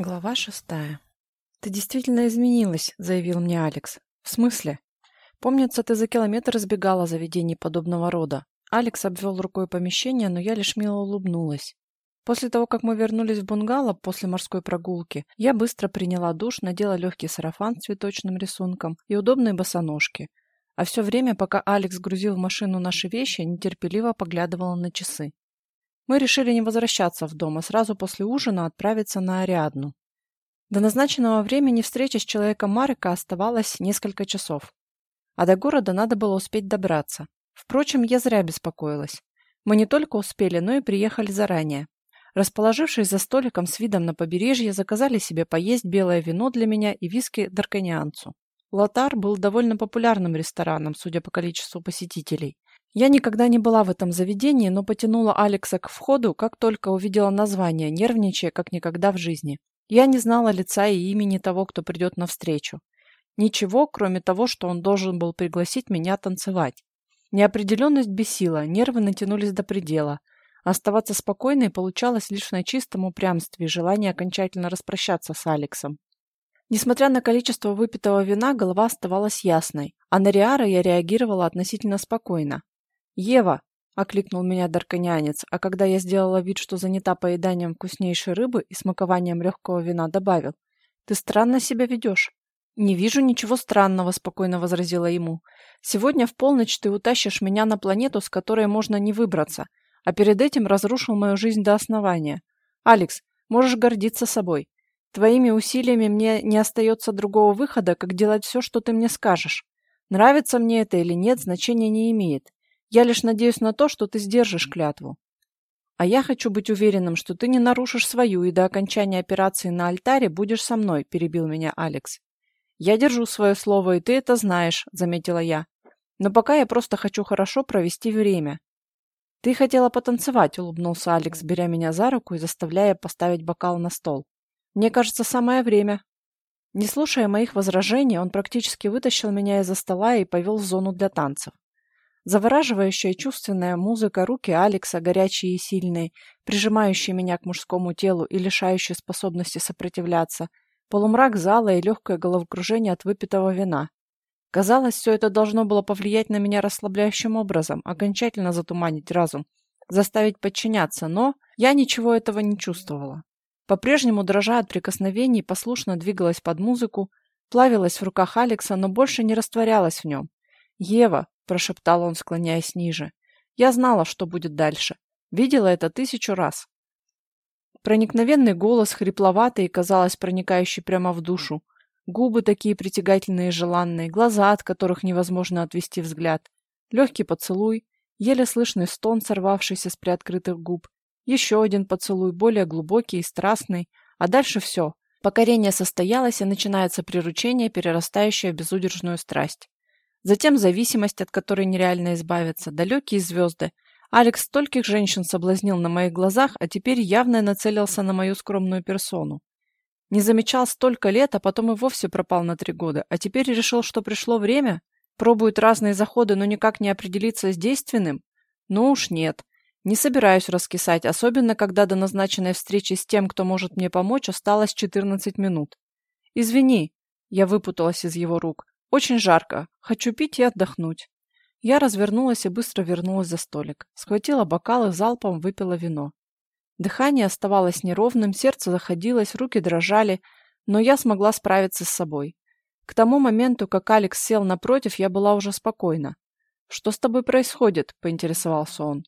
Глава шестая. «Ты действительно изменилась», — заявил мне Алекс. «В смысле?» «Помнится, ты за километр избегала заведений подобного рода». Алекс обвел рукой помещение, но я лишь мило улыбнулась. После того, как мы вернулись в бунгало после морской прогулки, я быстро приняла душ, надела легкий сарафан с цветочным рисунком и удобные босоножки. А все время, пока Алекс грузил в машину наши вещи, нетерпеливо поглядывала на часы. Мы решили не возвращаться в дом, а сразу после ужина отправиться на Ариадну. До назначенного времени встречи с человеком Марека оставалось несколько часов. А до города надо было успеть добраться. Впрочем, я зря беспокоилась. Мы не только успели, но и приехали заранее. Расположившись за столиком с видом на побережье, заказали себе поесть белое вино для меня и виски дарканианцу. Лотар был довольно популярным рестораном, судя по количеству посетителей. Я никогда не была в этом заведении, но потянула Алекса к входу, как только увидела название, нервничая, как никогда в жизни. Я не знала лица и имени того, кто придет навстречу. Ничего, кроме того, что он должен был пригласить меня танцевать. Неопределенность бесила, нервы натянулись до предела. Оставаться спокойной получалось лишь на чистом упрямстве и желании окончательно распрощаться с Алексом. Несмотря на количество выпитого вина, голова оставалась ясной, а на Риара я реагировала относительно спокойно. «Ева!» – окликнул меня дарконянец, а когда я сделала вид, что занята поеданием вкуснейшей рыбы и смакованием легкого вина, добавил. «Ты странно себя ведешь». «Не вижу ничего странного», – спокойно возразила ему. «Сегодня в полночь ты утащишь меня на планету, с которой можно не выбраться, а перед этим разрушил мою жизнь до основания. Алекс, можешь гордиться собой. Твоими усилиями мне не остается другого выхода, как делать все, что ты мне скажешь. Нравится мне это или нет, значения не имеет. Я лишь надеюсь на то, что ты сдержишь клятву. А я хочу быть уверенным, что ты не нарушишь свою и до окончания операции на альтаре будешь со мной, перебил меня Алекс. Я держу свое слово, и ты это знаешь, заметила я. Но пока я просто хочу хорошо провести время. Ты хотела потанцевать, улыбнулся Алекс, беря меня за руку и заставляя поставить бокал на стол. Мне кажется, самое время. Не слушая моих возражений, он практически вытащил меня из-за стола и повел в зону для танцев. Завораживающая чувственная музыка, руки Алекса, горячие и сильные, прижимающие меня к мужскому телу и лишающие способности сопротивляться, полумрак зала и легкое головокружение от выпитого вина. Казалось, все это должно было повлиять на меня расслабляющим образом, окончательно затуманить разум, заставить подчиняться, но я ничего этого не чувствовала. По-прежнему, дрожа от прикосновений, послушно двигалась под музыку, плавилась в руках Алекса, но больше не растворялась в нем. «Ева, прошептал он, склоняясь ниже. Я знала, что будет дальше. Видела это тысячу раз. Проникновенный голос, хрипловатый казалось, проникающий прямо в душу. Губы такие притягательные и желанные, глаза, от которых невозможно отвести взгляд. Легкий поцелуй, еле слышный стон, сорвавшийся с приоткрытых губ. Еще один поцелуй, более глубокий и страстный. А дальше все. Покорение состоялось, и начинается приручение, перерастающее в безудержную страсть. Затем зависимость, от которой нереально избавиться, далекие звезды. Алекс стольких женщин соблазнил на моих глазах, а теперь явно нацелился на мою скромную персону. Не замечал столько лет, а потом и вовсе пропал на три года, а теперь решил, что пришло время? Пробует разные заходы, но никак не определиться с действенным? Ну уж нет. Не собираюсь раскисать, особенно когда до назначенной встречи с тем, кто может мне помочь, осталось 14 минут. «Извини», — я выпуталась из его рук, очень жарко. Хочу пить и отдохнуть. Я развернулась и быстро вернулась за столик. Схватила бокал и залпом выпила вино. Дыхание оставалось неровным, сердце заходилось, руки дрожали, но я смогла справиться с собой. К тому моменту, как Алекс сел напротив, я была уже спокойна. «Что с тобой происходит?» – поинтересовался он.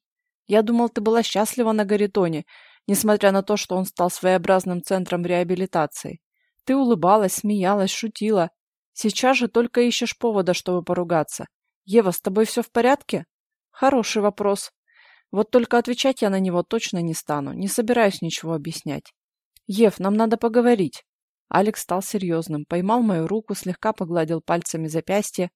«Я думал, ты была счастлива на Гаритоне, несмотря на то, что он стал своеобразным центром реабилитации. Ты улыбалась, смеялась, шутила. Сейчас же только ищешь повода, чтобы поругаться. Ева, с тобой все в порядке? Хороший вопрос. Вот только отвечать я на него точно не стану. Не собираюсь ничего объяснять. Ев, нам надо поговорить. Алекс стал серьезным, поймал мою руку, слегка погладил пальцами запястье.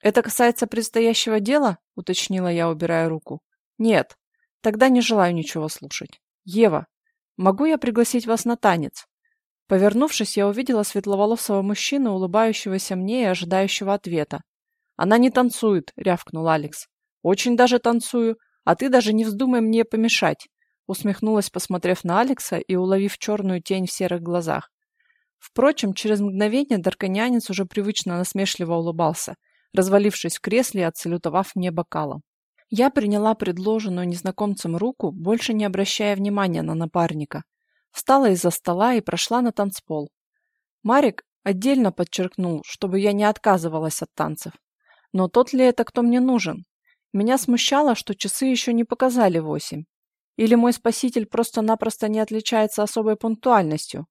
«Это касается предстоящего дела?» — уточнила я, убирая руку. «Нет. Тогда не желаю ничего слушать. Ева, могу я пригласить вас на танец?» Повернувшись, я увидела светловолосого мужчину, улыбающегося мне и ожидающего ответа. «Она не танцует», — рявкнул Алекс. «Очень даже танцую, а ты даже не вздумай мне помешать», — усмехнулась, посмотрев на Алекса и уловив черную тень в серых глазах. Впрочем, через мгновение дарканянец уже привычно насмешливо улыбался, развалившись в кресле и отсалютовав мне бокалом. Я приняла предложенную незнакомцем руку, больше не обращая внимания на напарника. Встала из-за стола и прошла на танцпол. Марик отдельно подчеркнул, чтобы я не отказывалась от танцев. Но тот ли это, кто мне нужен? Меня смущало, что часы еще не показали восемь. Или мой спаситель просто-напросто не отличается особой пунктуальностью,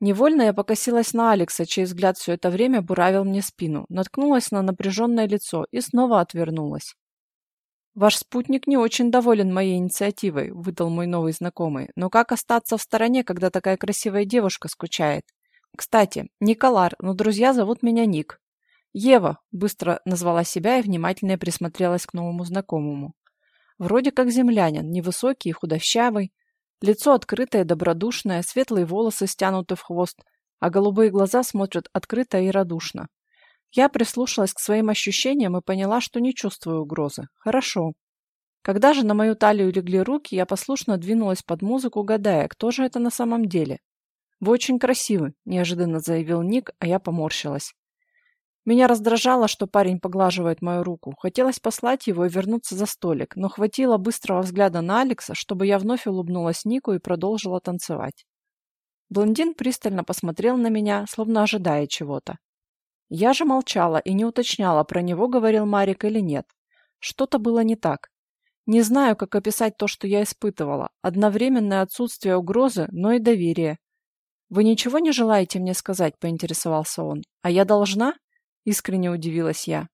Невольно я покосилась на Алекса, чей взгляд все это время буравил мне спину, наткнулась на напряженное лицо и снова отвернулась. «Ваш спутник не очень доволен моей инициативой», — выдал мой новый знакомый. «Но как остаться в стороне, когда такая красивая девушка скучает? Кстати, Николар, но друзья зовут меня Ник». «Ева», — быстро назвала себя и внимательно присмотрелась к новому знакомому. Вроде как землянин, невысокий и худощавый, Лицо открытое, добродушное, светлые волосы стянуты в хвост, а голубые глаза смотрят открыто и радушно. Я прислушалась к своим ощущениям и поняла, что не чувствую угрозы. Хорошо. Когда же на мою талию легли руки, я послушно двинулась под музыку, гадая, кто же это на самом деле. «Вы очень красивы», – неожиданно заявил Ник, а я поморщилась. Меня раздражало, что парень поглаживает мою руку. Хотелось послать его и вернуться за столик, но хватило быстрого взгляда на Алекса, чтобы я вновь улыбнулась Нику и продолжила танцевать. Блондин пристально посмотрел на меня, словно ожидая чего-то. Я же молчала и не уточняла, про него говорил Марик или нет. Что-то было не так. Не знаю, как описать то, что я испытывала. Одновременное отсутствие угрозы, но и доверие. «Вы ничего не желаете мне сказать?» – поинтересовался он. «А я должна?» Искренне удивилась я.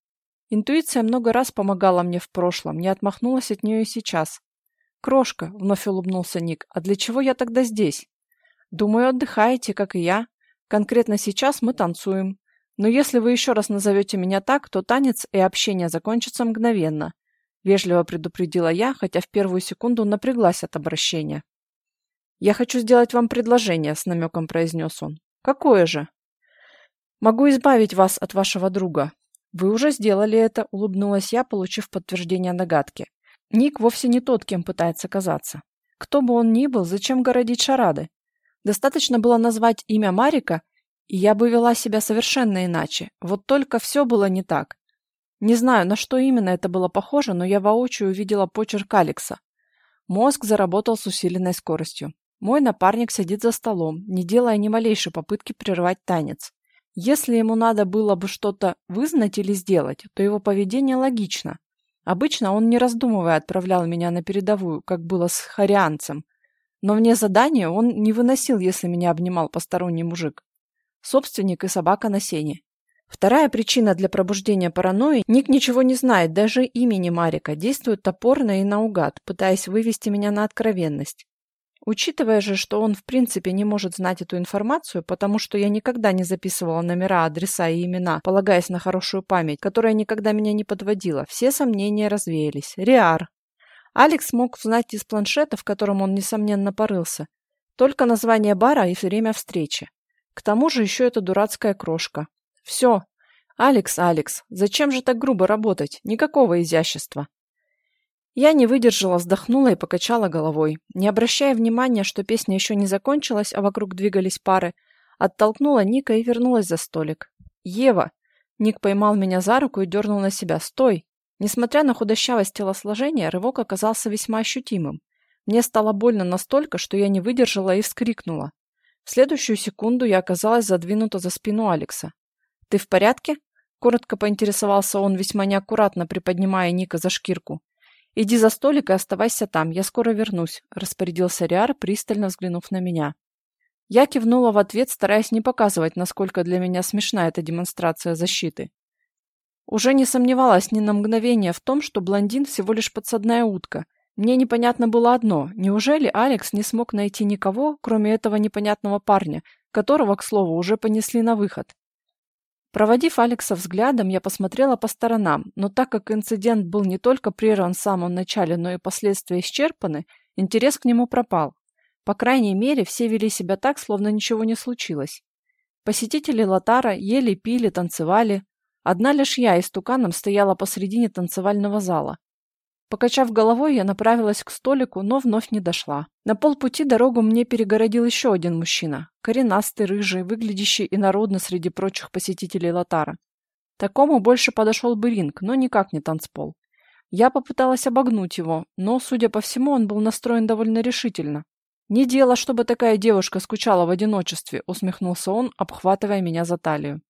Интуиция много раз помогала мне в прошлом, не отмахнулась от нее и сейчас. «Крошка», — вновь улыбнулся Ник, — «а для чего я тогда здесь?» «Думаю, отдыхаете, как и я. Конкретно сейчас мы танцуем. Но если вы еще раз назовете меня так, то танец и общение закончатся мгновенно», — вежливо предупредила я, хотя в первую секунду напряглась от обращения. «Я хочу сделать вам предложение», — с намеком произнес он. «Какое же?» Могу избавить вас от вашего друга. Вы уже сделали это, улыбнулась я, получив подтверждение догадки. Ник вовсе не тот, кем пытается казаться. Кто бы он ни был, зачем городить шарады? Достаточно было назвать имя Марика, я бы вела себя совершенно иначе. Вот только все было не так. Не знаю, на что именно это было похоже, но я воочию увидела почерк Алекса. Мозг заработал с усиленной скоростью. Мой напарник сидит за столом, не делая ни малейшей попытки прервать танец. Если ему надо было бы что-то вызнать или сделать, то его поведение логично. Обычно он, не раздумывая, отправлял меня на передовую, как было с харианцем. Но вне задания он не выносил, если меня обнимал посторонний мужик. Собственник и собака на сене. Вторая причина для пробуждения паранойи – Ник ничего не знает, даже имени Марика, действует топорно и наугад, пытаясь вывести меня на откровенность. Учитывая же, что он в принципе не может знать эту информацию, потому что я никогда не записывала номера, адреса и имена, полагаясь на хорошую память, которая никогда меня не подводила, все сомнения развеялись. Риар. Алекс мог узнать из планшета, в котором он, несомненно, порылся, только название бара и время встречи. К тому же еще эта дурацкая крошка. Все. Алекс, Алекс, зачем же так грубо работать? Никакого изящества. Я не выдержала, вздохнула и покачала головой. Не обращая внимания, что песня еще не закончилась, а вокруг двигались пары, оттолкнула Ника и вернулась за столик. «Ева!» Ник поймал меня за руку и дернул на себя. «Стой!» Несмотря на худощавость телосложения, рывок оказался весьма ощутимым. Мне стало больно настолько, что я не выдержала и вскрикнула. В следующую секунду я оказалась задвинута за спину Алекса. «Ты в порядке?» Коротко поинтересовался он, весьма неаккуратно приподнимая Ника за шкирку. «Иди за столик и оставайся там, я скоро вернусь», – распорядился Риар, пристально взглянув на меня. Я кивнула в ответ, стараясь не показывать, насколько для меня смешна эта демонстрация защиты. Уже не сомневалась ни на мгновение в том, что блондин всего лишь подсадная утка. Мне непонятно было одно – неужели Алекс не смог найти никого, кроме этого непонятного парня, которого, к слову, уже понесли на выход? Проводив Алекса взглядом, я посмотрела по сторонам, но так как инцидент был не только прерван в самом начале, но и последствия исчерпаны, интерес к нему пропал. По крайней мере, все вели себя так, словно ничего не случилось. Посетители Лотара ели, пили, танцевали. Одна лишь я истуканом стояла посредине танцевального зала. Покачав головой, я направилась к столику, но вновь не дошла. На полпути дорогу мне перегородил еще один мужчина, коренастый, рыжий, выглядящий инородно среди прочих посетителей Лотара. Такому больше подошел бы ринг, но никак не танцпол. Я попыталась обогнуть его, но, судя по всему, он был настроен довольно решительно. «Не дело, чтобы такая девушка скучала в одиночестве», — усмехнулся он, обхватывая меня за талию.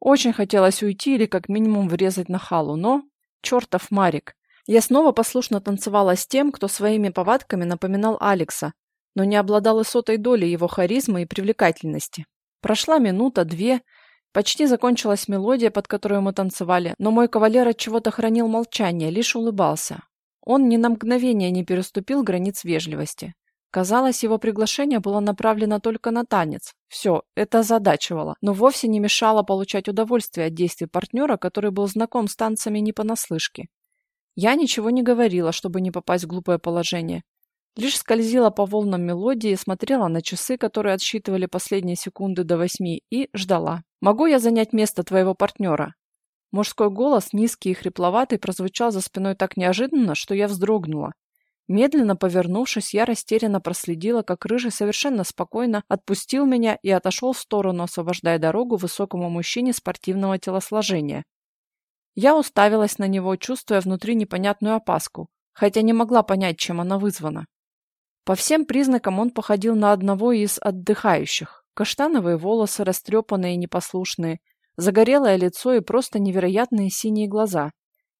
Очень хотелось уйти или как минимум врезать на халу, но... Чертов Марик! Я снова послушно танцевала с тем, кто своими повадками напоминал Алекса, но не обладал и сотой долей его харизмы и привлекательности. Прошла минута, две, почти закончилась мелодия, под которую мы танцевали, но мой кавалер от чего-то хранил молчание, лишь улыбался. Он ни на мгновение не переступил границ вежливости. Казалось, его приглашение было направлено только на танец. Все, это озадачивало, но вовсе не мешало получать удовольствие от действий партнера, который был знаком с танцами не понаслышке. Я ничего не говорила, чтобы не попасть в глупое положение. Лишь скользила по волнам мелодии, смотрела на часы, которые отсчитывали последние секунды до восьми, и ждала. «Могу я занять место твоего партнера?» Мужской голос, низкий и хрипловатый, прозвучал за спиной так неожиданно, что я вздрогнула. Медленно повернувшись, я растерянно проследила, как Рыжий совершенно спокойно отпустил меня и отошел в сторону, освобождая дорогу высокому мужчине спортивного телосложения. Я уставилась на него, чувствуя внутри непонятную опаску, хотя не могла понять, чем она вызвана. По всем признакам он походил на одного из отдыхающих. Каштановые волосы, растрепанные и непослушные, загорелое лицо и просто невероятные синие глаза.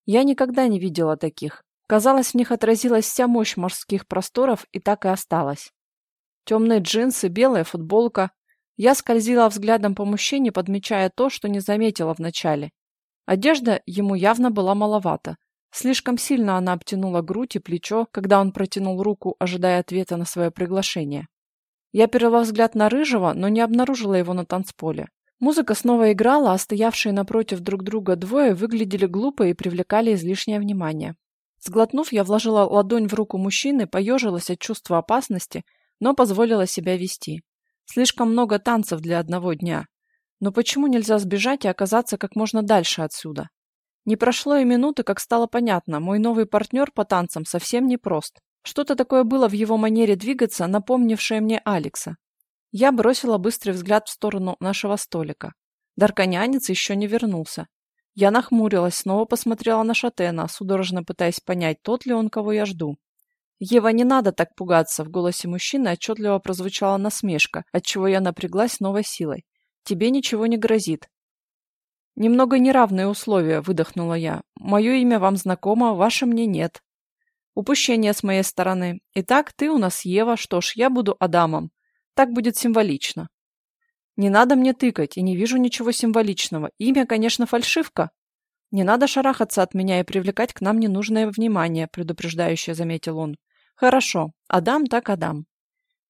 Я никогда не видела таких. Казалось, в них отразилась вся мощь морских просторов и так и осталась. Темные джинсы, белая футболка. Я скользила взглядом по мужчине, подмечая то, что не заметила вначале. Одежда ему явно была маловата. Слишком сильно она обтянула грудь и плечо, когда он протянул руку, ожидая ответа на свое приглашение. Я перевела взгляд на Рыжего, но не обнаружила его на танцполе. Музыка снова играла, а стоявшие напротив друг друга двое выглядели глупо и привлекали излишнее внимание. Сглотнув, я вложила ладонь в руку мужчины, поежилась от чувства опасности, но позволила себя вести. Слишком много танцев для одного дня. Но почему нельзя сбежать и оказаться как можно дальше отсюда? Не прошло и минуты, как стало понятно, мой новый партнер по танцам совсем не прост. Что-то такое было в его манере двигаться, напомнившее мне Алекса. Я бросила быстрый взгляд в сторону нашего столика. Дарканянец еще не вернулся. Я нахмурилась, снова посмотрела на Шатена, судорожно пытаясь понять, тот ли он, кого я жду. «Ева, не надо так пугаться!» В голосе мужчины отчетливо прозвучала насмешка, отчего я напряглась новой силой. «Тебе ничего не грозит». «Немного неравные условия», — выдохнула я. «Мое имя вам знакомо, ваше мне нет». «Упущение с моей стороны. Итак, ты у нас Ева, что ж, я буду Адамом. Так будет символично». Не надо мне тыкать, и не вижу ничего символичного. Имя, конечно, фальшивка. Не надо шарахаться от меня и привлекать к нам ненужное внимание, предупреждающе заметил он. Хорошо, Адам так Адам.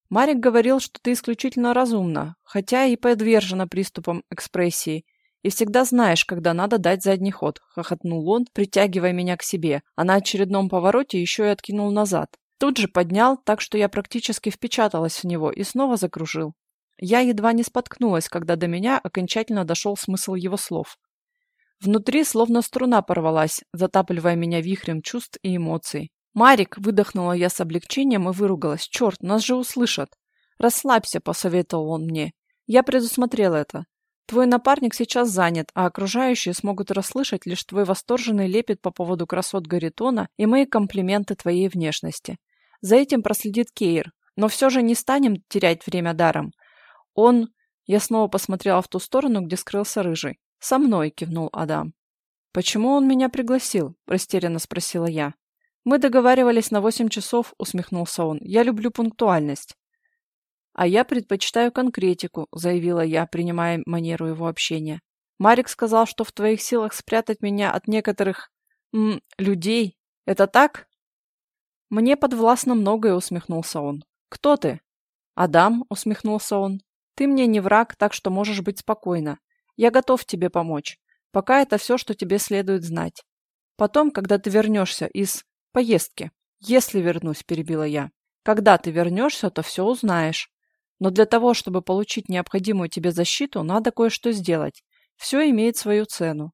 Марик говорил, что ты исключительно разумна, хотя и подвержена приступам экспрессии, и всегда знаешь, когда надо дать задний ход, хохотнул он, притягивая меня к себе, а на очередном повороте еще и откинул назад. Тут же поднял, так что я практически впечаталась в него и снова закружил. Я едва не споткнулась, когда до меня окончательно дошел смысл его слов. Внутри словно струна порвалась, затапливая меня вихрем чувств и эмоций. «Марик!» – выдохнула я с облегчением и выругалась. «Черт, нас же услышат!» «Расслабься», – посоветовал он мне. «Я предусмотрел это. Твой напарник сейчас занят, а окружающие смогут расслышать лишь твой восторженный лепет по поводу красот Гаритона и мои комплименты твоей внешности. За этим проследит Кейр, но все же не станем терять время даром. Он... Я снова посмотрела в ту сторону, где скрылся рыжий. «Со мной», — кивнул Адам. «Почему он меня пригласил?» — растерянно спросила я. «Мы договаривались на восемь часов», — усмехнулся он. «Я люблю пунктуальность». «А я предпочитаю конкретику», — заявила я, принимая манеру его общения. «Марик сказал, что в твоих силах спрятать меня от некоторых... М, людей. Это так?» «Мне подвластно многое», — усмехнулся он. «Кто ты?» «Адам», — усмехнулся он. Ты мне не враг, так что можешь быть спокойна. Я готов тебе помочь. Пока это все, что тебе следует знать. Потом, когда ты вернешься из поездки. Если вернусь, перебила я. Когда ты вернешься, то все узнаешь. Но для того, чтобы получить необходимую тебе защиту, надо кое-что сделать. Все имеет свою цену.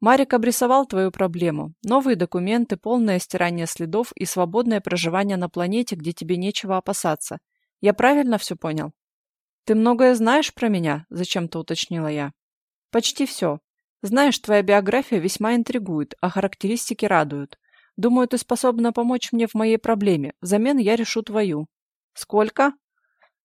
Марик обрисовал твою проблему. Новые документы, полное стирание следов и свободное проживание на планете, где тебе нечего опасаться. Я правильно все понял? Ты многое знаешь про меня? Зачем-то уточнила я. Почти все. Знаешь, твоя биография весьма интригует, а характеристики радуют. Думаю, ты способна помочь мне в моей проблеме. Взамен я решу твою. Сколько?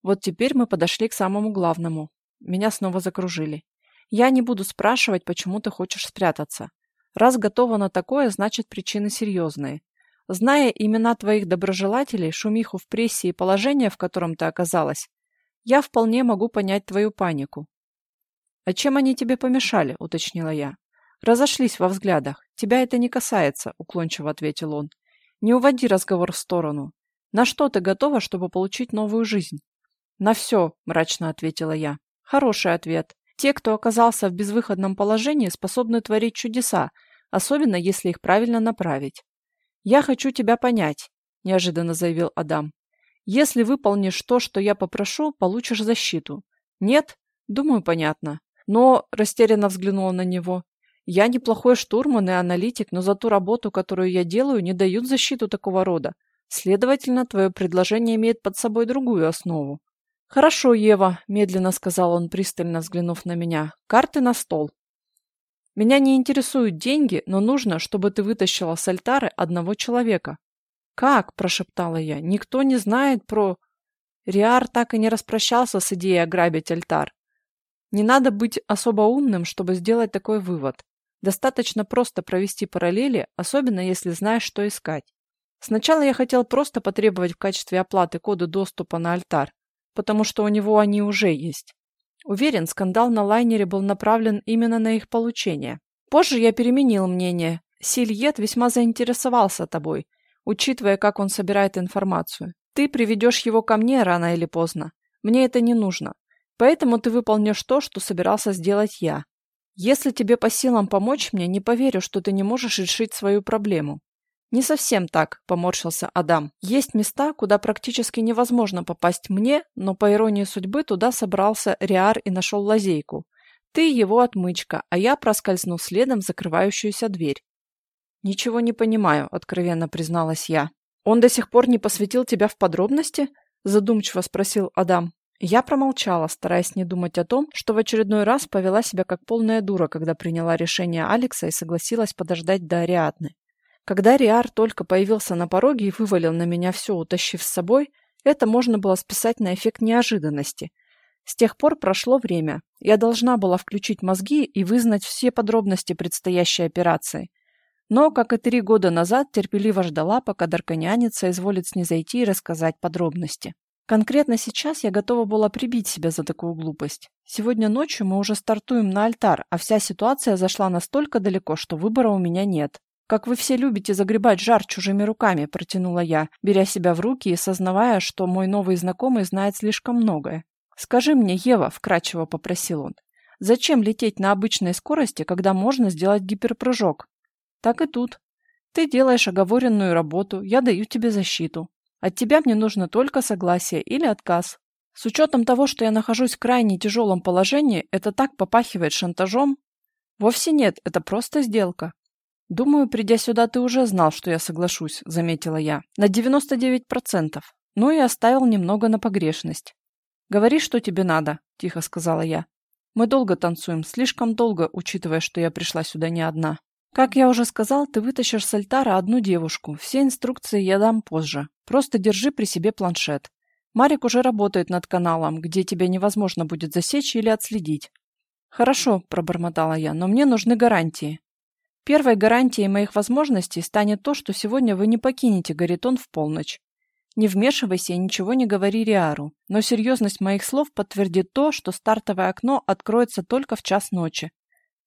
Вот теперь мы подошли к самому главному. Меня снова закружили. Я не буду спрашивать, почему ты хочешь спрятаться. Раз готова на такое, значит причины серьезные. Зная имена твоих доброжелателей, шумиху в прессе и положение, в котором ты оказалась, я вполне могу понять твою панику. «А чем они тебе помешали?» – уточнила я. «Разошлись во взглядах. Тебя это не касается», – уклончиво ответил он. «Не уводи разговор в сторону. На что ты готова, чтобы получить новую жизнь?» «На все», – мрачно ответила я. «Хороший ответ. Те, кто оказался в безвыходном положении, способны творить чудеса, особенно если их правильно направить. «Я хочу тебя понять», – неожиданно заявил Адам. «Если выполнишь то, что я попрошу, получишь защиту. Нет? Думаю, понятно. Но, растерянно взглянула на него, я неплохой штурман и аналитик, но за ту работу, которую я делаю, не дают защиту такого рода. Следовательно, твое предложение имеет под собой другую основу. «Хорошо, Ева», – медленно сказал он, пристально взглянув на меня. «Карты на стол». «Меня не интересуют деньги, но нужно, чтобы ты вытащила с альтары одного человека». «Как?» – прошептала я. «Никто не знает про...» Риар так и не распрощался с идеей ограбить альтар. Не надо быть особо умным, чтобы сделать такой вывод. Достаточно просто провести параллели, особенно если знаешь, что искать. Сначала я хотел просто потребовать в качестве оплаты коды доступа на альтар, потому что у него они уже есть. Уверен, скандал на лайнере был направлен именно на их получение. Позже я переменил мнение. Сильет весьма заинтересовался тобой, учитывая, как он собирает информацию. Ты приведешь его ко мне рано или поздно. Мне это не нужно. Поэтому ты выполнишь то, что собирался сделать я. Если тебе по силам помочь мне, не поверю, что ты не можешь решить свою проблему. «Не совсем так», – поморщился Адам. «Есть места, куда практически невозможно попасть мне, но по иронии судьбы туда собрался Риар и нашел лазейку. Ты его отмычка, а я проскользну следом закрывающуюся дверь». «Ничего не понимаю», – откровенно призналась я. «Он до сих пор не посвятил тебя в подробности?» – задумчиво спросил Адам. Я промолчала, стараясь не думать о том, что в очередной раз повела себя как полная дура, когда приняла решение Алекса и согласилась подождать до Ариадны. Когда Риар только появился на пороге и вывалил на меня все, утащив с собой, это можно было списать на эффект неожиданности. С тех пор прошло время. Я должна была включить мозги и вызнать все подробности предстоящей операции. Но, как и три года назад, терпеливо ждала, пока Дарканяница изволит снизойти и рассказать подробности. Конкретно сейчас я готова была прибить себя за такую глупость. Сегодня ночью мы уже стартуем на альтар, а вся ситуация зашла настолько далеко, что выбора у меня нет. «Как вы все любите загребать жар чужими руками», – протянула я, беря себя в руки и сознавая, что мой новый знакомый знает слишком многое. «Скажи мне, Ева», – вкратчиво попросил он, – «зачем лететь на обычной скорости, когда можно сделать гиперпрыжок?» «Так и тут. Ты делаешь оговоренную работу, я даю тебе защиту. От тебя мне нужно только согласие или отказ. С учетом того, что я нахожусь в крайне тяжелом положении, это так попахивает шантажом?» «Вовсе нет, это просто сделка. «Думаю, придя сюда, ты уже знал, что я соглашусь», — заметила я. «На 99%. Ну и оставил немного на погрешность». «Говори, что тебе надо», — тихо сказала я. «Мы долго танцуем, слишком долго, учитывая, что я пришла сюда не одна. Как я уже сказал, ты вытащишь с альтара одну девушку. Все инструкции я дам позже. Просто держи при себе планшет. Марик уже работает над каналом, где тебя невозможно будет засечь или отследить». «Хорошо», — пробормотала я, — «но мне нужны гарантии». Первой гарантией моих возможностей станет то, что сегодня вы не покинете Гаритон в полночь. Не вмешивайся и ничего не говори Риару, но серьезность моих слов подтвердит то, что стартовое окно откроется только в час ночи.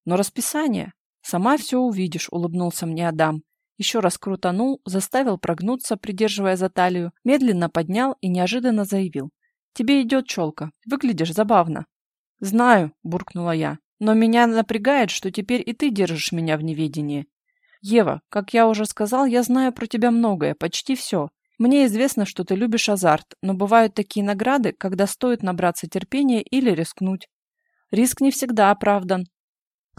Но расписание? Сама все увидишь, улыбнулся мне Адам. Еще раз крутанул, заставил прогнуться, придерживая за талию, медленно поднял и неожиданно заявил. «Тебе идет челка. Выглядишь забавно». «Знаю», — буркнула я. Но меня напрягает, что теперь и ты держишь меня в неведении. Ева, как я уже сказал, я знаю про тебя многое, почти все. Мне известно, что ты любишь азарт, но бывают такие награды, когда стоит набраться терпения или рискнуть. Риск не всегда оправдан.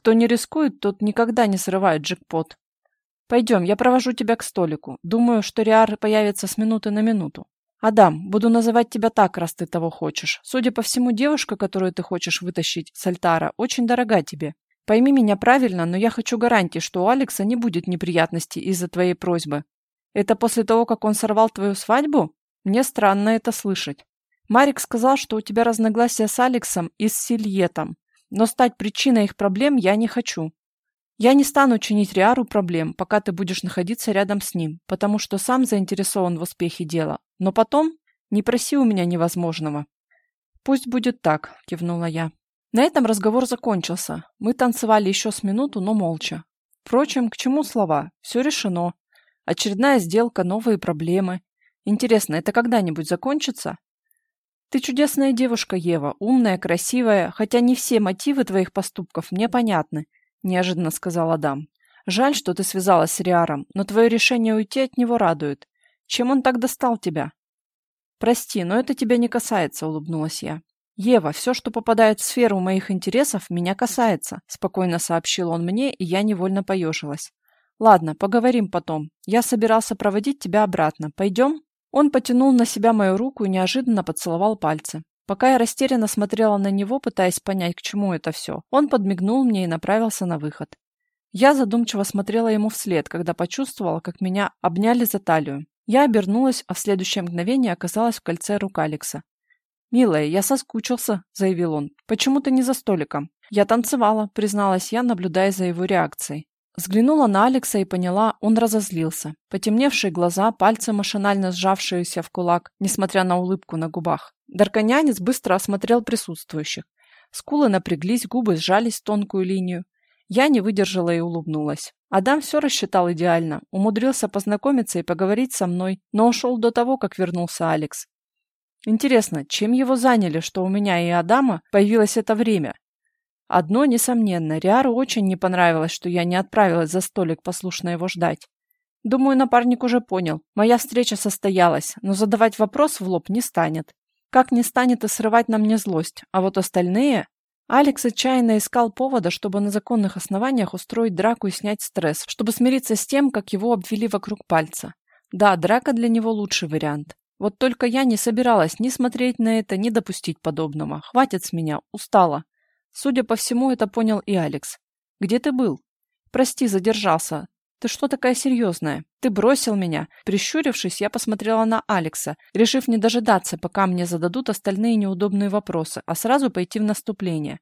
Кто не рискует, тот никогда не срывает джекпот. Пойдем, я провожу тебя к столику. Думаю, что Риар появится с минуты на минуту. Адам, буду называть тебя так, раз ты того хочешь. Судя по всему, девушка, которую ты хочешь вытащить с альтара, очень дорога тебе. Пойми меня правильно, но я хочу гарантии, что у Алекса не будет неприятностей из-за твоей просьбы. Это после того, как он сорвал твою свадьбу? Мне странно это слышать. Марик сказал, что у тебя разногласия с Алексом и с Сильетом, но стать причиной их проблем я не хочу. Я не стану чинить Риару проблем, пока ты будешь находиться рядом с ним, потому что сам заинтересован в успехе дела. Но потом не проси у меня невозможного. Пусть будет так, кивнула я. На этом разговор закончился. Мы танцевали еще с минуту, но молча. Впрочем, к чему слова? Все решено. Очередная сделка, новые проблемы. Интересно, это когда-нибудь закончится? Ты чудесная девушка, Ева, умная, красивая, хотя не все мотивы твоих поступков мне понятны, неожиданно сказал Адам. Жаль, что ты связалась с Риаром, но твое решение уйти от него радует. Чем он так достал тебя? Прости, но это тебя не касается, улыбнулась я. Ева, все, что попадает в сферу моих интересов, меня касается, спокойно сообщил он мне, и я невольно поежилась. Ладно, поговорим потом. Я собирался проводить тебя обратно. Пойдем? Он потянул на себя мою руку и неожиданно поцеловал пальцы. Пока я растерянно смотрела на него, пытаясь понять, к чему это все, он подмигнул мне и направился на выход. Я задумчиво смотрела ему вслед, когда почувствовала, как меня обняли за талию. Я обернулась, а в следующее мгновение оказалась в кольце рук Алекса. «Милая, я соскучился», — заявил он. «Почему ты не за столиком?» «Я танцевала», — призналась я, наблюдая за его реакцией. Взглянула на Алекса и поняла, он разозлился. Потемневшие глаза, пальцы, машинально сжавшиеся в кулак, несмотря на улыбку на губах. Дарканянец быстро осмотрел присутствующих. Скулы напряглись, губы сжались в тонкую линию. Я не выдержала и улыбнулась. Адам все рассчитал идеально, умудрился познакомиться и поговорить со мной, но ушел до того, как вернулся Алекс. Интересно, чем его заняли, что у меня и Адама появилось это время? Одно несомненно, Риару очень не понравилось, что я не отправилась за столик послушно его ждать. Думаю, напарник уже понял. Моя встреча состоялась, но задавать вопрос в лоб не станет. Как не станет и срывать на мне злость. А вот остальные... Алекс отчаянно искал повода, чтобы на законных основаниях устроить драку и снять стресс, чтобы смириться с тем, как его обвели вокруг пальца. Да, драка для него лучший вариант. Вот только я не собиралась ни смотреть на это, ни допустить подобного. Хватит с меня, устала. Судя по всему, это понял и Алекс. «Где ты был?» «Прости, задержался. Ты что такая серьезная? Ты бросил меня?» Прищурившись, я посмотрела на Алекса, решив не дожидаться, пока мне зададут остальные неудобные вопросы, а сразу пойти в наступление.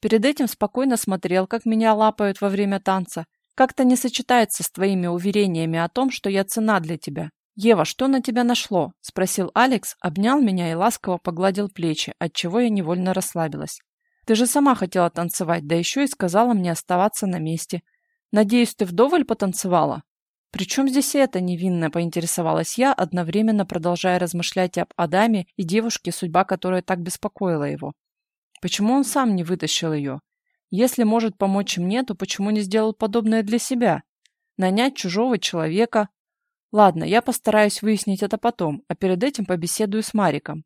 Перед этим спокойно смотрел, как меня лапают во время танца. Как-то не сочетается с твоими уверениями о том, что я цена для тебя. «Ева, что на тебя нашло?» – спросил Алекс, обнял меня и ласково погладил плечи, отчего я невольно расслабилась. Ты же сама хотела танцевать, да еще и сказала мне оставаться на месте. Надеюсь, ты вдоволь потанцевала?» «Причем здесь это?» – невинно поинтересовалась я, одновременно продолжая размышлять об Адаме и девушке, судьба которой так беспокоила его. Почему он сам не вытащил ее? Если может помочь мне, то почему не сделал подобное для себя? Нанять чужого человека? Ладно, я постараюсь выяснить это потом, а перед этим побеседую с Мариком.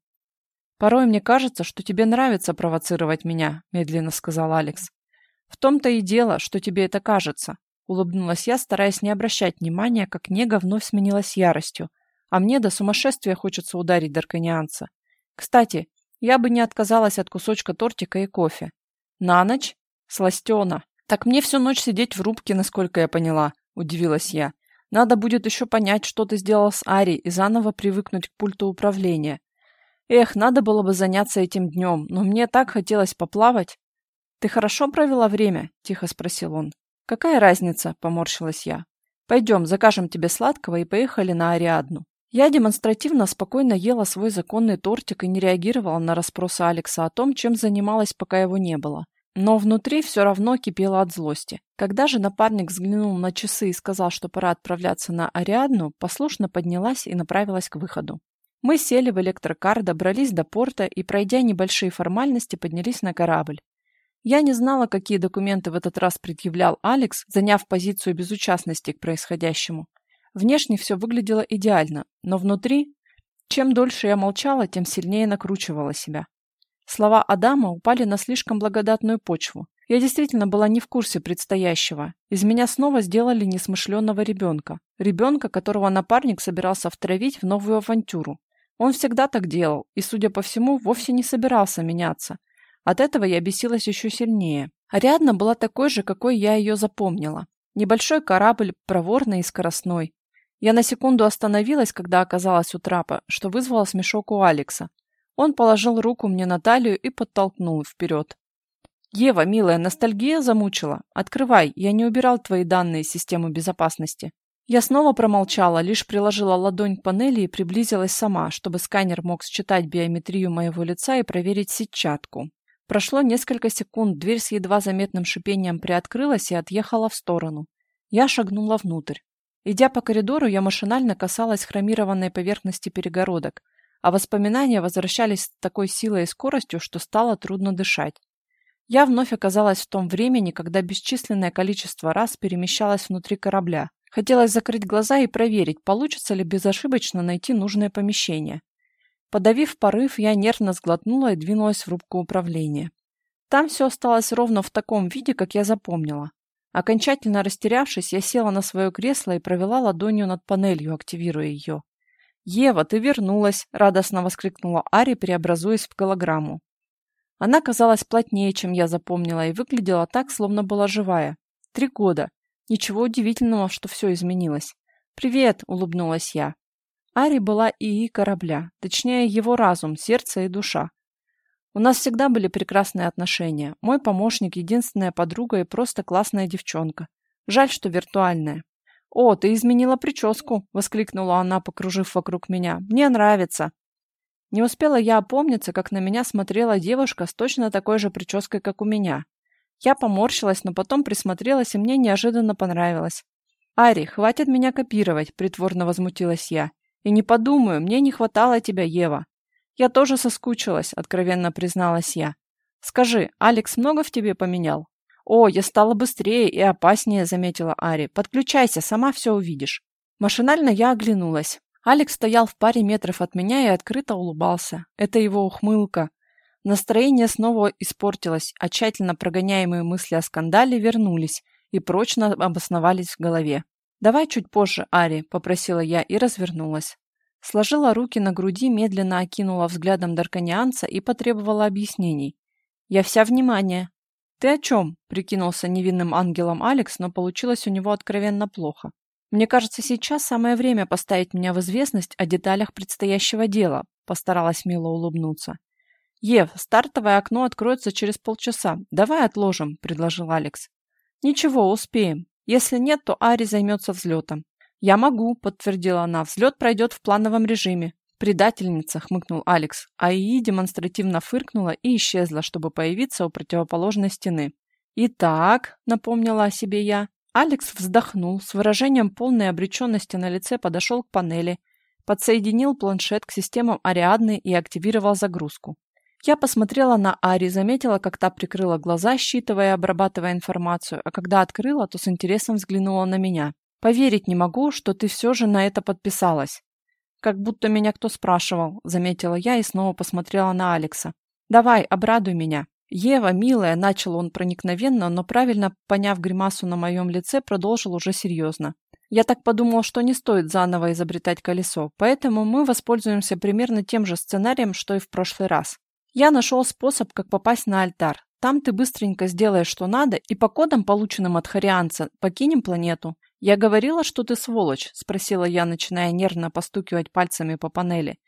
«Порой мне кажется, что тебе нравится провоцировать меня», — медленно сказал Алекс. «В том-то и дело, что тебе это кажется», — улыбнулась я, стараясь не обращать внимания, как нега вновь сменилась яростью. «А мне до сумасшествия хочется ударить дарканианца. Кстати, я бы не отказалась от кусочка тортика и кофе. На ночь? Сластена. Так мне всю ночь сидеть в рубке, насколько я поняла», — удивилась я. «Надо будет еще понять, что ты сделал с Ари, и заново привыкнуть к пульту управления. Эх, надо было бы заняться этим днем, но мне так хотелось поплавать. «Ты хорошо провела время?» – тихо спросил он. «Какая разница?» – поморщилась я. «Пойдем, закажем тебе сладкого и поехали на Ариадну». Я демонстративно спокойно ела свой законный тортик и не реагировала на расспросы Алекса о том, чем занималась, пока его не было. Но внутри все равно кипело от злости. Когда же напарник взглянул на часы и сказал, что пора отправляться на Ариадну, послушно поднялась и направилась к выходу. Мы сели в электрокар, добрались до порта и, пройдя небольшие формальности, поднялись на корабль. Я не знала, какие документы в этот раз предъявлял Алекс, заняв позицию безучастности к происходящему. Внешне все выглядело идеально, но внутри... Чем дольше я молчала, тем сильнее накручивала себя. Слова Адама упали на слишком благодатную почву. Я действительно была не в курсе предстоящего. Из меня снова сделали несмышленного ребенка. Ребенка, которого напарник собирался втравить в новую авантюру. Он всегда так делал и, судя по всему, вовсе не собирался меняться. От этого я бесилась еще сильнее. Ариадна была такой же, какой я ее запомнила. Небольшой корабль, проворный и скоростной. Я на секунду остановилась, когда оказалась у трапа, что вызвало смешок у Алекса. Он положил руку мне на талию и подтолкнул вперед. «Ева, милая, ностальгия замучила? Открывай, я не убирал твои данные из системы безопасности». Я снова промолчала, лишь приложила ладонь к панели и приблизилась сама, чтобы сканер мог считать биометрию моего лица и проверить сетчатку. Прошло несколько секунд, дверь с едва заметным шипением приоткрылась и отъехала в сторону. Я шагнула внутрь. Идя по коридору, я машинально касалась хромированной поверхности перегородок, а воспоминания возвращались с такой силой и скоростью, что стало трудно дышать. Я вновь оказалась в том времени, когда бесчисленное количество раз перемещалась внутри корабля. Хотелось закрыть глаза и проверить, получится ли безошибочно найти нужное помещение. Подавив порыв, я нервно сглотнула и двинулась в рубку управления. Там все осталось ровно в таком виде, как я запомнила. Окончательно растерявшись, я села на свое кресло и провела ладонью над панелью, активируя ее. «Ева, ты вернулась!» — радостно воскликнула Ари, преобразуясь в голограмму. Она казалась плотнее, чем я запомнила, и выглядела так, словно была живая. Три года. Ничего удивительного, что все изменилось. «Привет!» — улыбнулась я. Ари была ИИ корабля, точнее его разум, сердце и душа. У нас всегда были прекрасные отношения. Мой помощник, единственная подруга и просто классная девчонка. Жаль, что виртуальная. «О, ты изменила прическу!» — воскликнула она, покружив вокруг меня. «Мне нравится!» Не успела я опомниться, как на меня смотрела девушка с точно такой же прической, как у меня. Я поморщилась, но потом присмотрелась, и мне неожиданно понравилось. «Ари, хватит меня копировать», — притворно возмутилась я. «И не подумаю, мне не хватало тебя, Ева». «Я тоже соскучилась», — откровенно призналась я. «Скажи, Алекс много в тебе поменял?» «О, я стала быстрее и опаснее», — заметила Ари. «Подключайся, сама все увидишь». Машинально я оглянулась. Алекс стоял в паре метров от меня и открыто улыбался. Это его ухмылка. Настроение снова испортилось, а тщательно прогоняемые мысли о скандале вернулись и прочно обосновались в голове. «Давай чуть позже, Ари», — попросила я и развернулась. Сложила руки на груди, медленно окинула взглядом Дарканианца и потребовала объяснений. «Я вся внимание». «Ты о чем?» — прикинулся невинным ангелом Алекс, но получилось у него откровенно плохо. Мне кажется, сейчас самое время поставить меня в известность о деталях предстоящего дела, постаралась мило улыбнуться. Ев, стартовое окно откроется через полчаса. Давай отложим, предложил Алекс. Ничего, успеем. Если нет, то Ари займется взлетом. Я могу, подтвердила она. Взлет пройдет в плановом режиме. Предательница, хмыкнул Алекс, а ИИ демонстративно фыркнула и исчезла, чтобы появиться у противоположной стены. «Итак», — напомнила о себе я, Алекс вздохнул, с выражением полной обреченности на лице подошел к панели, подсоединил планшет к системам Ариадны и активировал загрузку. Я посмотрела на Ари, заметила, как та прикрыла глаза, считывая и обрабатывая информацию, а когда открыла, то с интересом взглянула на меня. «Поверить не могу, что ты все же на это подписалась». «Как будто меня кто спрашивал», — заметила я и снова посмотрела на Алекса. «Давай, обрадуй меня». «Ева, милая», — начал он проникновенно, но правильно поняв гримасу на моем лице, продолжил уже серьезно. «Я так подумал, что не стоит заново изобретать колесо, поэтому мы воспользуемся примерно тем же сценарием, что и в прошлый раз. Я нашел способ, как попасть на альтар. Там ты быстренько сделаешь, что надо, и по кодам, полученным от Харианца, покинем планету. Я говорила, что ты сволочь?» — спросила я, начиная нервно постукивать пальцами по панели.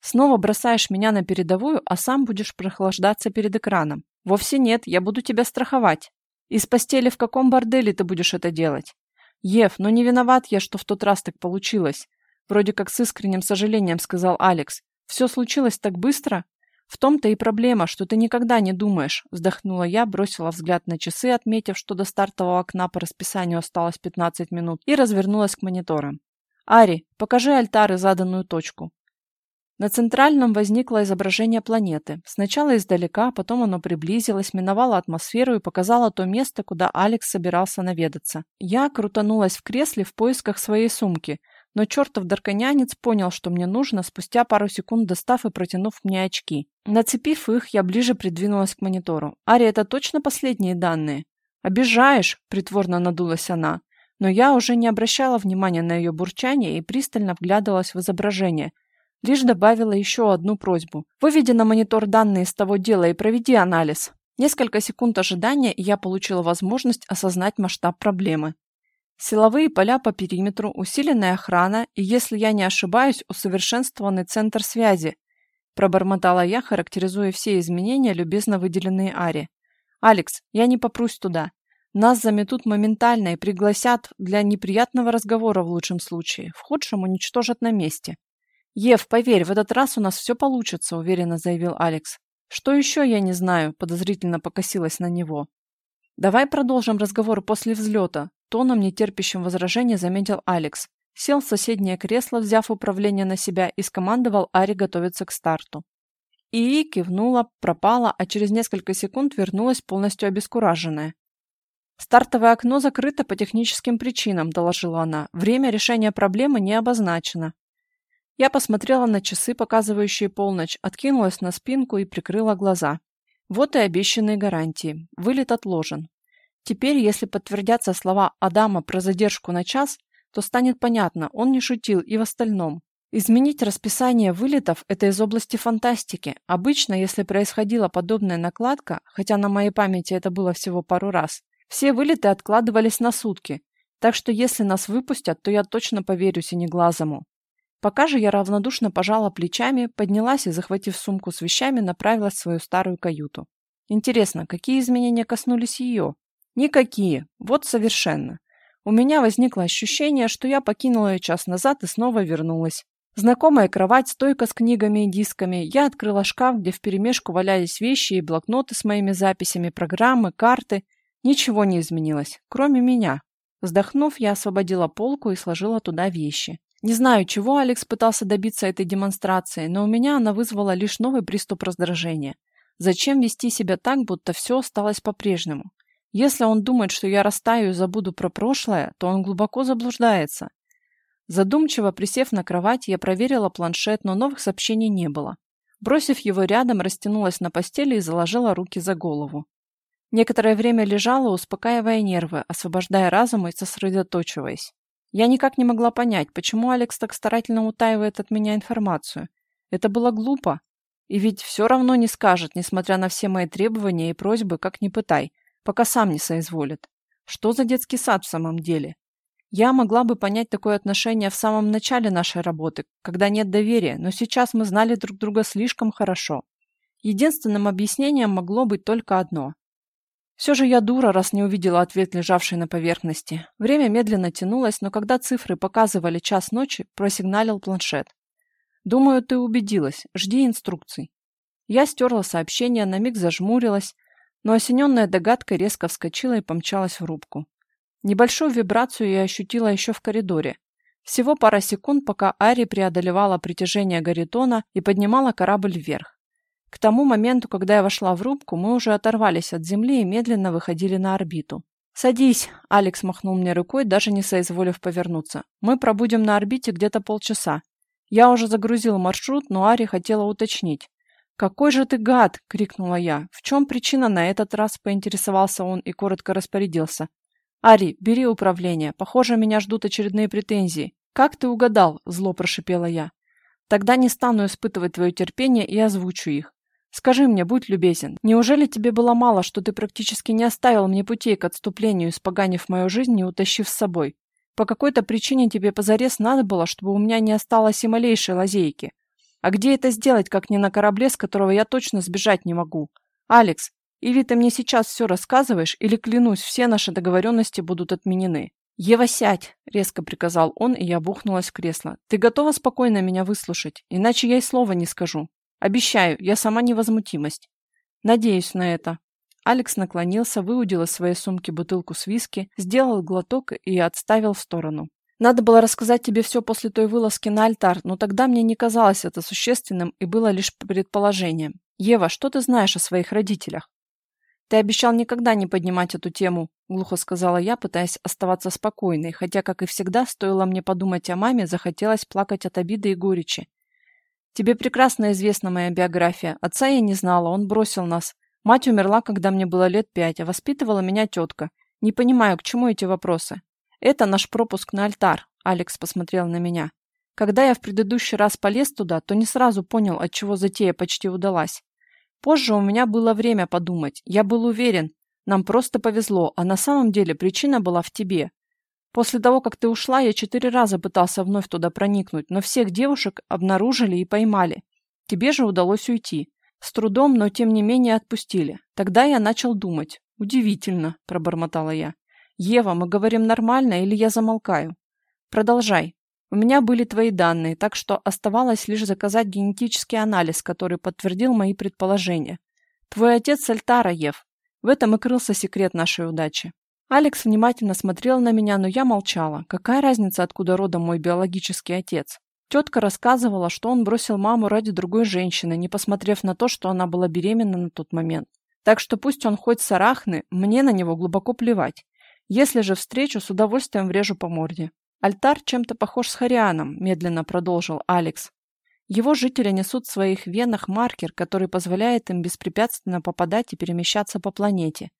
«Снова бросаешь меня на передовую, а сам будешь прохлаждаться перед экраном. Вовсе нет, я буду тебя страховать. Из постели в каком борделе ты будешь это делать? Ев, ну не виноват я, что в тот раз так получилось. Вроде как с искренним сожалением сказал Алекс. Все случилось так быстро. В том-то и проблема, что ты никогда не думаешь. Вздохнула я, бросила взгляд на часы, отметив, что до стартового окна по расписанию осталось 15 минут, и развернулась к мониторам. Ари, покажи альтары заданную точку. На центральном возникло изображение планеты. Сначала издалека, потом оно приблизилось, миновало атмосферу и показало то место, куда Алекс собирался наведаться. Я крутанулась в кресле в поисках своей сумки, но чертов дарконянец понял, что мне нужно, спустя пару секунд достав и протянув мне очки. Нацепив их, я ближе придвинулась к монитору. «Ари, это точно последние данные?» «Обижаешь!» – притворно надулась она. Но я уже не обращала внимания на ее бурчание и пристально вглядывалась в изображение. Лишь добавила еще одну просьбу. «Выведи на монитор данные с того дела и проведи анализ». Несколько секунд ожидания, и я получила возможность осознать масштаб проблемы. Силовые поля по периметру, усиленная охрана и, если я не ошибаюсь, усовершенствованный центр связи, пробормотала я, характеризуя все изменения, любезно выделенные Ари. «Алекс, я не попрусь туда. Нас заметут моментально и пригласят для неприятного разговора в лучшем случае. В худшем уничтожат на месте». «Ев, поверь, в этот раз у нас все получится», – уверенно заявил Алекс. «Что еще я не знаю?» – подозрительно покосилась на него. «Давай продолжим разговор после взлета», – тоном, нетерпящим возражения, заметил Алекс. Сел в соседнее кресло, взяв управление на себя, и скомандовал Ари готовиться к старту. И кивнула, пропала, а через несколько секунд вернулась полностью обескураженная. «Стартовое окно закрыто по техническим причинам», – доложила она. «Время решения проблемы не обозначено». Я посмотрела на часы, показывающие полночь, откинулась на спинку и прикрыла глаза. Вот и обещанные гарантии. Вылет отложен. Теперь, если подтвердятся слова Адама про задержку на час, то станет понятно, он не шутил и в остальном. Изменить расписание вылетов – это из области фантастики. Обычно, если происходила подобная накладка, хотя на моей памяти это было всего пару раз, все вылеты откладывались на сутки. Так что если нас выпустят, то я точно поверю синеглазому. Пока же я равнодушно пожала плечами, поднялась и, захватив сумку с вещами, направилась в свою старую каюту. Интересно, какие изменения коснулись ее? Никакие. Вот совершенно. У меня возникло ощущение, что я покинула ее час назад и снова вернулась. Знакомая кровать, стойка с книгами и дисками. Я открыла шкаф, где вперемешку валялись вещи и блокноты с моими записями, программы, карты. Ничего не изменилось, кроме меня. Вздохнув, я освободила полку и сложила туда вещи. Не знаю, чего Алекс пытался добиться этой демонстрации, но у меня она вызвала лишь новый приступ раздражения. Зачем вести себя так, будто все осталось по-прежнему? Если он думает, что я растаю и забуду про прошлое, то он глубоко заблуждается. Задумчиво присев на кровать, я проверила планшет, но новых сообщений не было. Бросив его рядом, растянулась на постели и заложила руки за голову. Некоторое время лежала, успокаивая нервы, освобождая разум и сосредоточиваясь. Я никак не могла понять, почему Алекс так старательно утаивает от меня информацию. Это было глупо. И ведь все равно не скажет, несмотря на все мои требования и просьбы, как ни пытай, пока сам не соизволит. Что за детский сад в самом деле? Я могла бы понять такое отношение в самом начале нашей работы, когда нет доверия, но сейчас мы знали друг друга слишком хорошо. Единственным объяснением могло быть только одно. Все же я дура, раз не увидела ответ, лежавший на поверхности. Время медленно тянулось, но когда цифры показывали час ночи, просигналил планшет. «Думаю, ты убедилась. Жди инструкций». Я стерла сообщение, на миг зажмурилась, но осененная догадкой резко вскочила и помчалась в рубку. Небольшую вибрацию я ощутила еще в коридоре. Всего пара секунд, пока Ари преодолевала притяжение Гаритона и поднимала корабль вверх. К тому моменту, когда я вошла в рубку, мы уже оторвались от Земли и медленно выходили на орбиту. «Садись», — Алекс махнул мне рукой, даже не соизволив повернуться. «Мы пробудем на орбите где-то полчаса. Я уже загрузил маршрут, но Ари хотела уточнить. «Какой же ты гад!» — крикнула я. «В чем причина на этот раз?» — поинтересовался он и коротко распорядился. «Ари, бери управление. Похоже, меня ждут очередные претензии». «Как ты угадал?» — зло прошипела я. «Тогда не стану испытывать твое терпение и озвучу их. Скажи мне, будь любезен, неужели тебе было мало, что ты практически не оставил мне путей к отступлению, испоганив мою жизнь и утащив с собой? По какой-то причине тебе позарез надо было, чтобы у меня не осталось и малейшей лазейки. А где это сделать, как не на корабле, с которого я точно сбежать не могу? Алекс, или ты мне сейчас все рассказываешь, или, клянусь, все наши договоренности будут отменены. «Ева, сядь!» — резко приказал он, и я бухнулась в кресло. «Ты готова спокойно меня выслушать? Иначе я и слова не скажу. Обещаю, я сама невозмутимость. Надеюсь на это. Алекс наклонился, выудил из своей сумки бутылку с виски, сделал глоток и отставил в сторону. Надо было рассказать тебе все после той вылазки на альтар, но тогда мне не казалось это существенным и было лишь предположением. Ева, что ты знаешь о своих родителях? «Ты обещал никогда не поднимать эту тему», — глухо сказала я, пытаясь оставаться спокойной, хотя, как и всегда, стоило мне подумать о маме, захотелось плакать от обиды и горечи. «Тебе прекрасно известна моя биография. Отца я не знала, он бросил нас. Мать умерла, когда мне было лет пять, а воспитывала меня тетка. Не понимаю, к чему эти вопросы?» «Это наш пропуск на альтар», — Алекс посмотрел на меня. Когда я в предыдущий раз полез туда, то не сразу понял, от чего затея почти удалась. Позже у меня было время подумать. Я был уверен, нам просто повезло, а на самом деле причина была в тебе. После того, как ты ушла, я четыре раза пытался вновь туда проникнуть, но всех девушек обнаружили и поймали. Тебе же удалось уйти. С трудом, но тем не менее отпустили. Тогда я начал думать. Удивительно, пробормотала я. Ева, мы говорим нормально или я замолкаю? Продолжай. У меня были твои данные, так что оставалось лишь заказать генетический анализ, который подтвердил мои предположения. Твой отец Альтара, Ев. В этом и крылся секрет нашей удачи. Алекс внимательно смотрел на меня, но я молчала. Какая разница, откуда родом мой биологический отец? Тетка рассказывала, что он бросил маму ради другой женщины, не посмотрев на то, что она была беременна на тот момент. Так что пусть он хоть сарахны, мне на него глубоко плевать. Если же встречу, с удовольствием врежу по морде. «Альтар чем-то похож с Харианом», – медленно продолжил Алекс. «Его жители несут в своих венах маркер, который позволяет им беспрепятственно попадать и перемещаться по планете,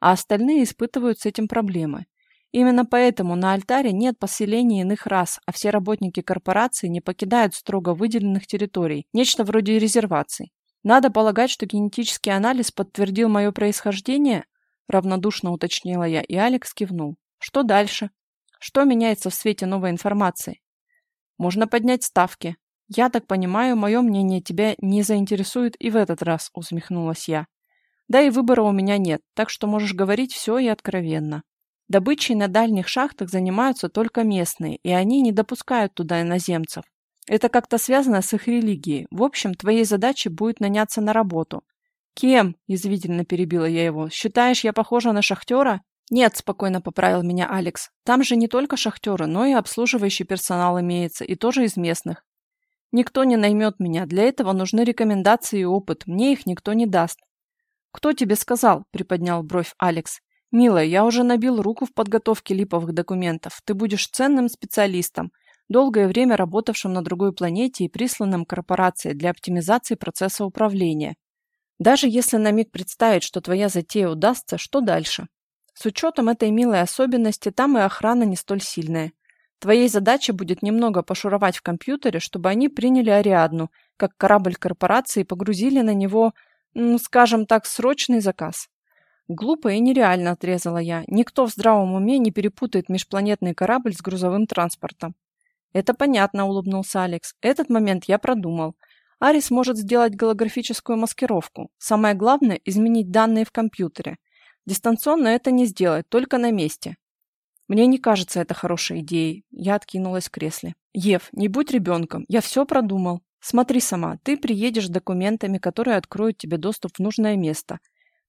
а остальные испытывают с этим проблемы. Именно поэтому на Альтаре нет поселений иных рас, а все работники корпорации не покидают строго выделенных территорий, нечто вроде резерваций. Надо полагать, что генетический анализ подтвердил мое происхождение?» Равнодушно уточнила я, и Алекс кивнул. «Что дальше?» Что меняется в свете новой информации? Можно поднять ставки. Я так понимаю, мое мнение тебя не заинтересует и в этот раз, усмехнулась я. Да и выбора у меня нет, так что можешь говорить все и откровенно. Добычей на дальних шахтах занимаются только местные, и они не допускают туда иноземцев. Это как-то связано с их религией. В общем, твоей задачей будет наняться на работу. Кем? язвительно перебила я его. Считаешь, я похожа на шахтера? «Нет», – спокойно поправил меня Алекс. «Там же не только шахтеры, но и обслуживающий персонал имеется, и тоже из местных. Никто не наймет меня, для этого нужны рекомендации и опыт, мне их никто не даст». «Кто тебе сказал?» – приподнял бровь Алекс. «Милая, я уже набил руку в подготовке липовых документов. Ты будешь ценным специалистом, долгое время работавшим на другой планете и присланным корпорацией для оптимизации процесса управления. Даже если на миг представить, что твоя затея удастся, что дальше?» С учетом этой милой особенности, там и охрана не столь сильная. Твоей задачей будет немного пошуровать в компьютере, чтобы они приняли Ариадну, как корабль корпорации, и погрузили на него, ну, скажем так, срочный заказ. Глупо и нереально отрезала я. Никто в здравом уме не перепутает межпланетный корабль с грузовым транспортом. Это понятно, улыбнулся Алекс. Этот момент я продумал. Арис может сделать голографическую маскировку. Самое главное – изменить данные в компьютере. Дистанционно это не сделать, только на месте. Мне не кажется это хорошей идеей. Я откинулась в кресле. Ев, не будь ребенком, я все продумал. Смотри сама, ты приедешь с документами, которые откроют тебе доступ в нужное место.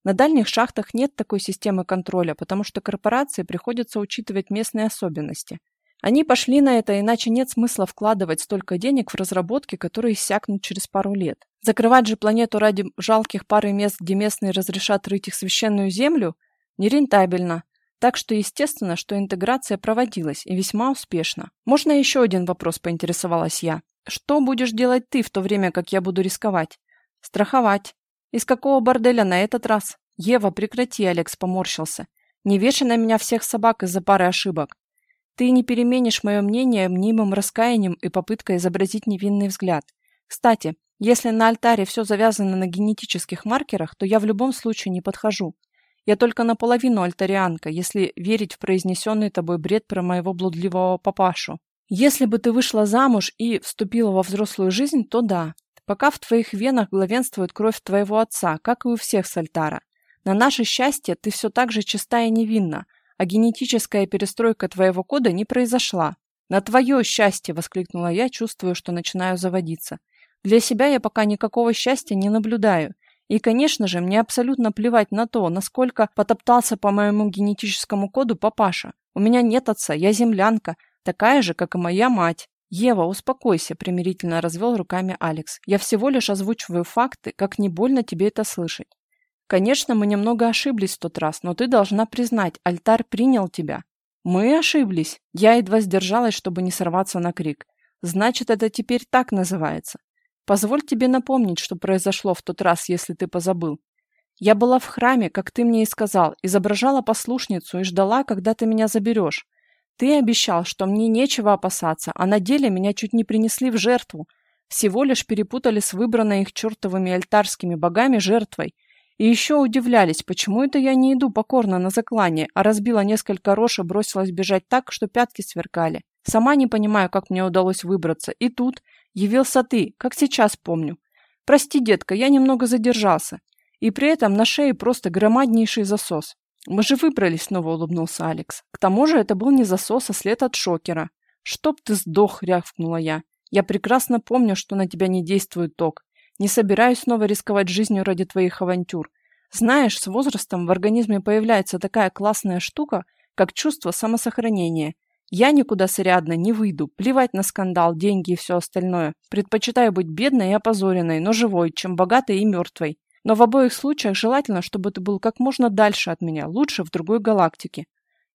На дальних шахтах нет такой системы контроля, потому что корпорации приходится учитывать местные особенности. Они пошли на это, иначе нет смысла вкладывать столько денег в разработки, которые иссякнут через пару лет. Закрывать же планету ради жалких пары мест, где местные разрешат рыть их священную землю, нерентабельно. Так что естественно, что интеграция проводилась и весьма успешно. Можно еще один вопрос, поинтересовалась я. Что будешь делать ты в то время, как я буду рисковать? Страховать. Из какого борделя на этот раз? Ева, прекрати, Алекс поморщился. Не вешай на меня всех собак из-за пары ошибок. Ты не переменишь мое мнение мнимым раскаянием и попыткой изобразить невинный взгляд. Кстати, если на альтаре все завязано на генетических маркерах, то я в любом случае не подхожу. Я только наполовину альтарианка, если верить в произнесенный тобой бред про моего блудливого папашу. Если бы ты вышла замуж и вступила во взрослую жизнь, то да. Пока в твоих венах главенствует кровь твоего отца, как и у всех с альтара. На наше счастье ты все так же чиста и невинна, а генетическая перестройка твоего кода не произошла. На твое счастье, воскликнула я, чувствуя, что начинаю заводиться. Для себя я пока никакого счастья не наблюдаю. И, конечно же, мне абсолютно плевать на то, насколько потоптался по моему генетическому коду папаша. У меня нет отца, я землянка, такая же, как и моя мать. Ева, успокойся, примирительно развел руками Алекс. Я всего лишь озвучиваю факты, как не больно тебе это слышать. Конечно, мы немного ошиблись в тот раз, но ты должна признать, альтар принял тебя. Мы ошиблись. Я едва сдержалась, чтобы не сорваться на крик. Значит, это теперь так называется. Позволь тебе напомнить, что произошло в тот раз, если ты позабыл. Я была в храме, как ты мне и сказал, изображала послушницу и ждала, когда ты меня заберешь. Ты обещал, что мне нечего опасаться, а на деле меня чуть не принесли в жертву. Всего лишь перепутали с выбранной их чертовыми альтарскими богами жертвой. И еще удивлялись, почему это я не иду покорно на заклание, а разбила несколько рож и бросилась бежать так, что пятки сверкали. Сама не понимаю, как мне удалось выбраться. И тут явился ты, как сейчас помню. Прости, детка, я немного задержался. И при этом на шее просто громаднейший засос. Мы же выбрались, снова улыбнулся Алекс. К тому же это был не засос, а след от шокера. Чтоб ты сдох, рявкнула я. Я прекрасно помню, что на тебя не действует ток. Не собираюсь снова рисковать жизнью ради твоих авантюр. Знаешь, с возрастом в организме появляется такая классная штука, как чувство самосохранения. Я никуда срядно не выйду, плевать на скандал, деньги и все остальное. Предпочитаю быть бедной и опозоренной, но живой, чем богатой и мертвой. Но в обоих случаях желательно, чтобы ты был как можно дальше от меня, лучше в другой галактике.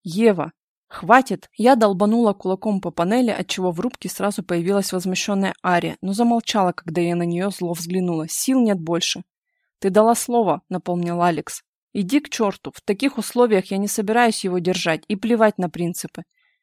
Ева. Хватит. Я долбанула кулаком по панели, отчего в рубке сразу появилась возмущенная Ария, но замолчала, когда я на нее зло взглянула. Сил нет больше. Ты дала слово, напомнил Алекс. Иди к черту. В таких условиях я не собираюсь его держать и плевать на принципы.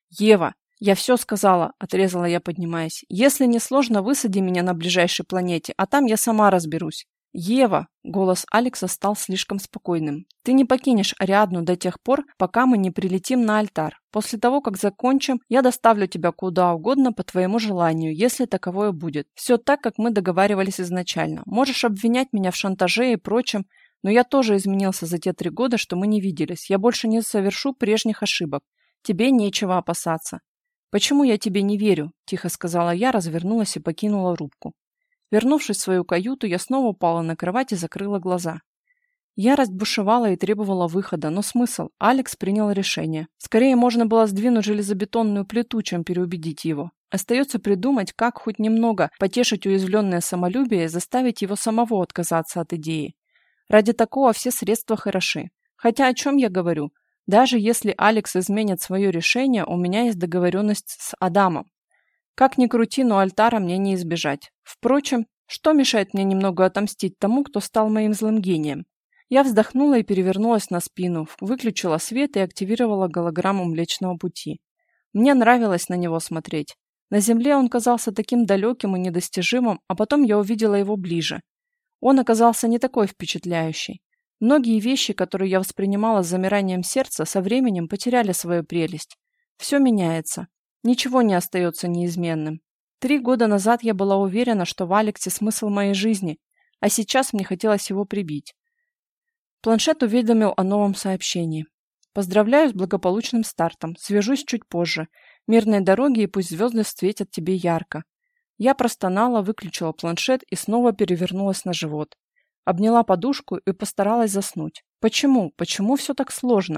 Ева, я все сказала, отрезала я, поднимаясь. Если не сложно, высади меня на ближайшей планете, а там я сама разберусь. «Ева!» — голос Алекса стал слишком спокойным. «Ты не покинешь Ариадну до тех пор, пока мы не прилетим на альтар. После того, как закончим, я доставлю тебя куда угодно по твоему желанию, если таковое будет. Все так, как мы договаривались изначально. Можешь обвинять меня в шантаже и прочем, но я тоже изменился за те три года, что мы не виделись. Я больше не совершу прежних ошибок. Тебе нечего опасаться». «Почему я тебе не верю?» – тихо сказала я, развернулась и покинула рубку. Вернувшись в свою каюту, я снова упала на кровать и закрыла глаза. Ярость бушевала и требовала выхода, но смысл? Алекс принял решение. Скорее можно было сдвинуть железобетонную плиту, чем переубедить его. Остается придумать, как хоть немного потешить уязвленное самолюбие и заставить его самого отказаться от идеи. Ради такого все средства хороши. Хотя о чем я говорю? Даже если Алекс изменит свое решение, у меня есть договоренность с Адамом. Как ни крути, но альтара мне не избежать. Впрочем, что мешает мне немного отомстить тому, кто стал моим злым гением? Я вздохнула и перевернулась на спину, выключила свет и активировала голограмму Млечного Пути. Мне нравилось на него смотреть. На Земле он казался таким далеким и недостижимым, а потом я увидела его ближе. Он оказался не такой впечатляющий. Многие вещи, которые я воспринимала с замиранием сердца, со временем потеряли свою прелесть. Все меняется. Ничего не остается неизменным. Три года назад я была уверена, что в Алексе смысл моей жизни, а сейчас мне хотелось его прибить. Планшет уведомил о новом сообщении. Поздравляю с благополучным стартом. Свяжусь чуть позже. Мирной дороги и пусть звезды светят тебе ярко. Я простонала, выключила планшет и снова перевернулась на живот. Обняла подушку и постаралась заснуть. Почему? Почему все так сложно?